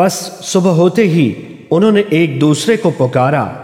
बस सुबह होते ही उन्होंने एक दूसरे को पुकारा।